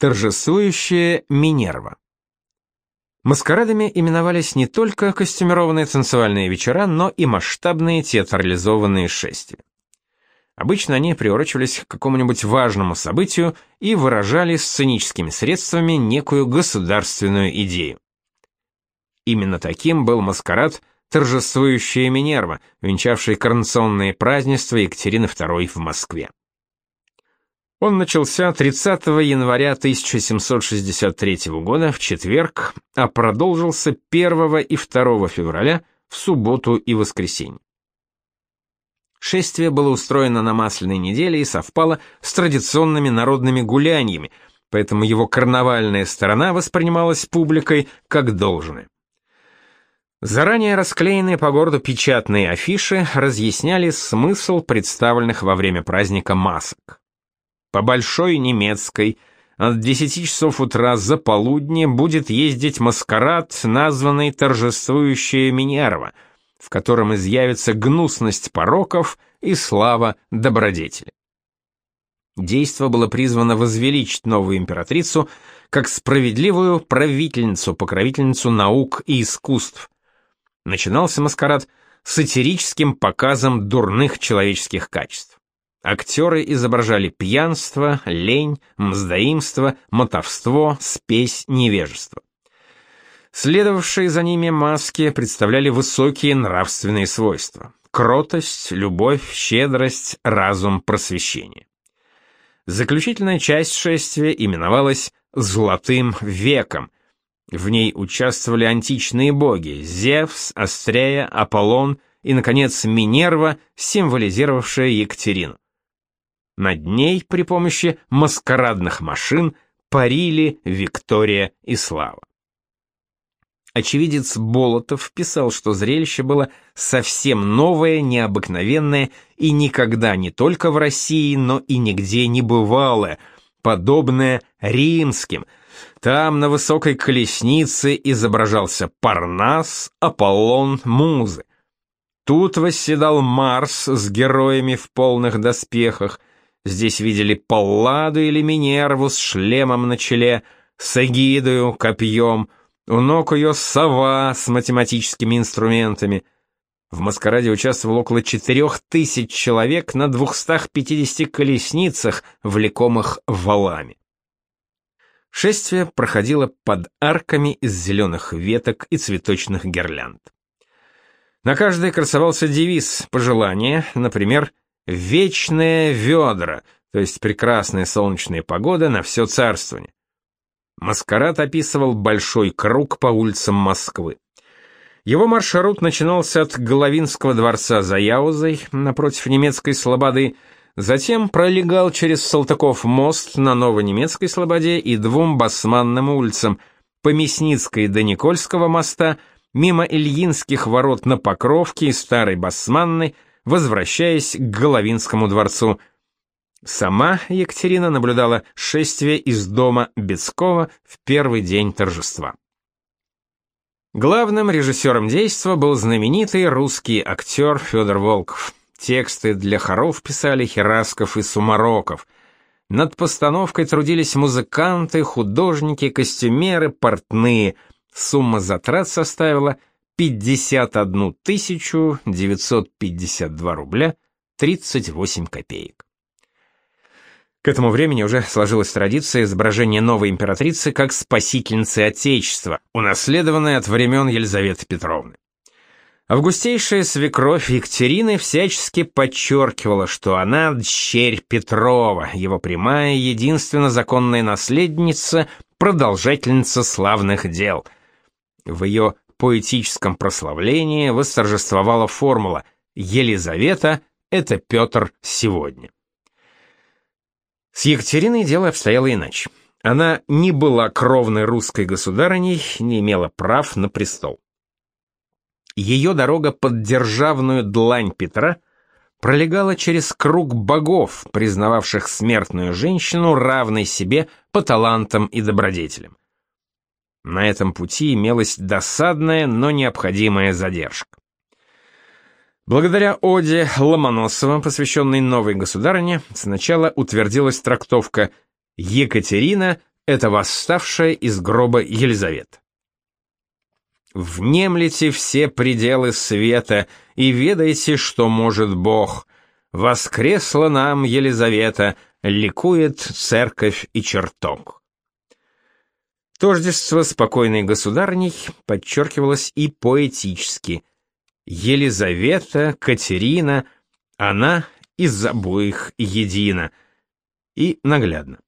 Торжествующая Минерва. Маскарадами именовались не только костюмированные танцевальные вечера, но и масштабные театрализованные шествия. Обычно они приурочивались к какому-нибудь важному событию и выражали сценическими средствами некую государственную идею. Именно таким был маскарад «Торжествующая Минерва», венчавший коронационные празднества Екатерины II в Москве. Он начался 30 января 1763 года в четверг, а продолжился 1 и 2 февраля в субботу и воскресенье. Шествие было устроено на Масляной неделе и совпало с традиционными народными гуляниями, поэтому его карнавальная сторона воспринималась публикой как должное. Заранее расклеенные по городу печатные афиши разъясняли смысл представленных во время праздника масок. По Большой Немецкой от 10 часов утра за полудня будет ездить маскарад, названный торжествующая Минерва, в котором изъявится гнусность пороков и слава добродетели. Действо было призвано возвеличить новую императрицу как справедливую правительницу, покровительницу наук и искусств. Начинался маскарад сатирическим показом дурных человеческих качеств. Актеры изображали пьянство, лень, мздоимство, мотовство, спесь, невежество. Следовавшие за ними маски представляли высокие нравственные свойства: кротость, любовь, щедрость, разум, просвещение. Заключительная часть шествия именовалась «Золотым веком». В ней участвовали античные боги – Зевс, Астрея, Аполлон и, наконец, Минерва, символизировавшая Екатерину. Над ней при помощи маскарадных машин парили Виктория и Слава. Очевидец Болотов писал, что зрелище было совсем новое, необыкновенное и никогда не только в России, но и нигде не бывалое, подобное римским. Там на высокой колеснице изображался Парнас, Аполлон, Музы. Тут восседал Марс с героями в полных доспехах, Здесь видели Палладу или Минерву с шлемом на челе, с эгидою, копьем, у ног ее сова с математическими инструментами. В маскараде участвовало около четырех тысяч человек на 250 колесницах, влекомых валами. Шествие проходило под арками из зеленых веток и цветочных гирлянд. На каждой красовался девиз, пожелание, например, Вечные ведра, то есть прекрасная солнечная погода на все царствование. Маскарад описывал большой круг по улицам Москвы. Его маршрут начинался от Головинского дворца за Яузой, напротив немецкой слободы, затем пролегал через Салтыков мост на Новонемецкой слободе и двум басманным улицам, по Мясницкой до Никольского моста, мимо Ильинских ворот на Покровке и Старой Басманной, возвращаясь к Головинскому дворцу. Сама Екатерина наблюдала шествие из дома Бецкова в первый день торжества. Главным режиссером действа был знаменитый русский актер Федор Волков. Тексты для хоров писали Херасков и Сумароков. Над постановкой трудились музыканты, художники, костюмеры, портные. Сумма затрат составила 51 952 рубля 38 копеек. К этому времени уже сложилась традиция изображения новой императрицы как спасительницы Отечества, унаследованная от времен Елизаветы Петровны. Августейшая свекровь Екатерины всячески подчеркивала, что она дщерь Петрова, его прямая, единственно законная наследница, продолжательница славных дел. В ее поэтическом прославлении восторжествовала формула «Елизавета — это Петр сегодня». С Екатериной дело обстояло иначе. Она не была кровной русской государыней, не имела прав на престол. Ее дорога под державную длань Петра пролегала через круг богов, признававших смертную женщину равной себе по талантам и добродетелям. На этом пути имелась досадная, но необходимая задержка. Благодаря оде Ломоносова, посвященной новой государыне, сначала утвердилась трактовка «Екатерина Это восставшая из гроба Елизавета. Внемлите все пределы света и ведайте, что может Бог. Воскресла нам Елизавета, ликует церковь и чертог. Тождество спокойной государней подчеркивалось и поэтически. Елизавета, Катерина, она из обоих едина. И наглядно.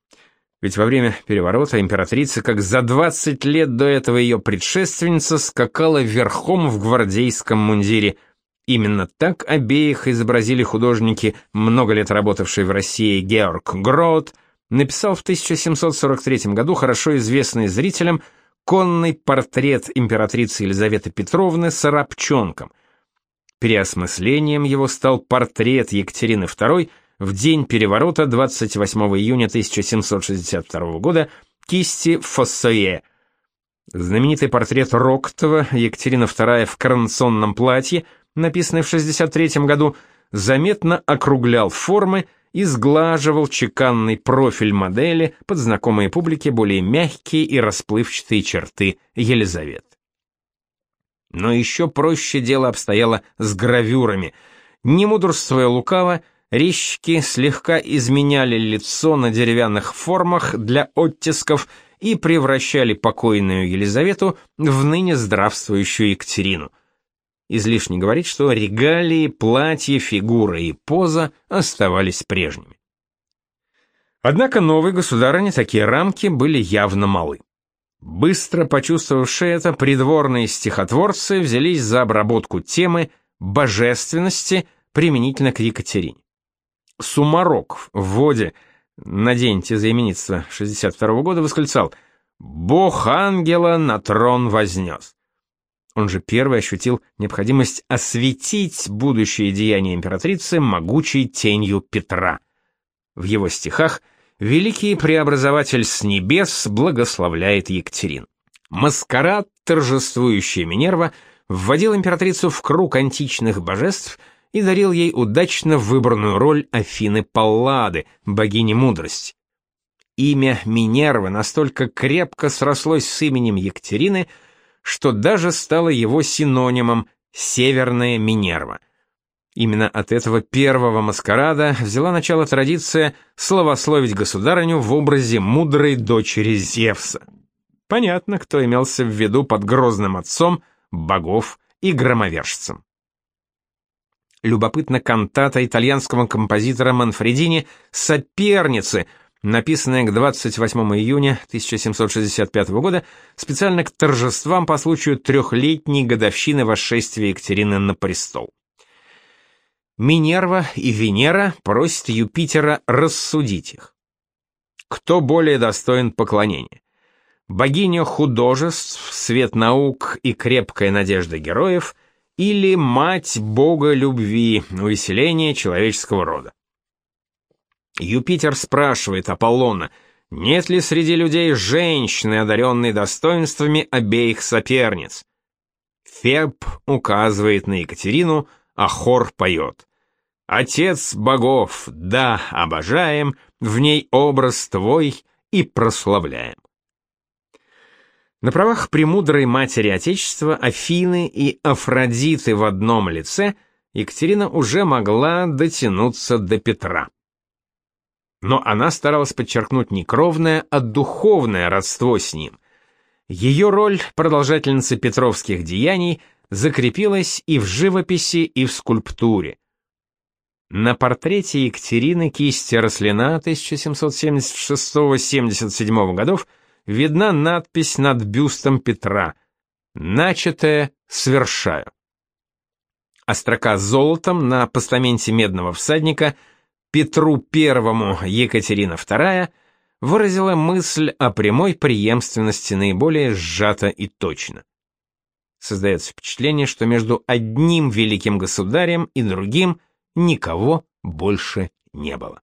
Ведь во время переворота императрица, как за 20 лет до этого ее предшественница, скакала верхом в гвардейском мундире. Именно так обеих изобразили художники, много лет работавший в России Георг Грот, написал в 1743 году хорошо известный зрителям конный портрет императрицы Елизаветы Петровны с арабчонком. Переосмыслением его стал портрет Екатерины II – в день переворота 28 июня 1762 года кисти Фоссое. Знаменитый портрет Роктова Екатерина II в коронационном платье, написанный в 63 году, заметно округлял формы и сглаживал чеканный профиль модели под знакомые публике более мягкие и расплывчатые черты Елизаветы. Но еще проще дело обстояло с гравюрами. Не мудрствуя лукаво, Резчики слегка изменяли лицо на деревянных формах для оттисков и превращали покойную Елизавету в ныне здравствующую Екатерину. Излишне говорить, что регалии, платье, фигура и поза оставались прежними. Однако новой государыне такие рамки были явно малы. Быстро почувствовавшие это, придворные стихотворцы взялись за обработку темы божественности применительно к Екатерине. Сумарок в воде на день тезаименитства 62 -го года восклицал «Бог ангела на трон вознес». Он же первый ощутил необходимость осветить будущее деяния императрицы могучей тенью Петра. В его стихах великий преобразователь с небес благословляет Екатерин. Маскарад, торжествующий Минерва, вводил императрицу в круг античных божеств – и дарил ей удачно выбранную роль Афины Паллады, богини мудрости. Имя Минервы настолько крепко срослось с именем Екатерины, что даже стало его синонимом «Северная Минерва». Именно от этого первого маскарада взяла начало традиция славословить государыню в образе мудрой дочери Зевса. Понятно, кто имелся в виду под грозным отцом богов и громовержцем любопытна кантата итальянского композитора Манфредини «Соперницы», написанная к 28 июня 1765 года специально к торжествам по случаю трехлетней годовщины восшествия Екатерины на престол. Минерва и Венера просят Юпитера рассудить их. Кто более достоин поклонения? Богиня художеств, свет наук и крепкая надежда героев – или мать бога любви, увеселение человеческого рода. Юпитер спрашивает Аполлона, нет ли среди людей женщины, одаренной достоинствами обеих соперниц. Феб указывает на Екатерину, а хор поет. «Отец богов, да, обожаем, в ней образ твой и прославляем». На правах премудрой матери Отечества Афины и Афродиты в одном лице Екатерина уже могла дотянуться до Петра. Но она старалась подчеркнуть не кровное, а духовное родство с ним. Ее роль продолжательницы петровских деяний закрепилась и в живописи, и в скульптуре. На портрете Екатерины кисти Рослина 1776-77 годов – видна надпись над бюстом Петра «Начатое свершаю». А строка золотом на постаменте медного всадника Петру Первому Екатерина II выразила мысль о прямой преемственности наиболее сжато и точно. Создается впечатление, что между одним великим государем и другим никого больше не было.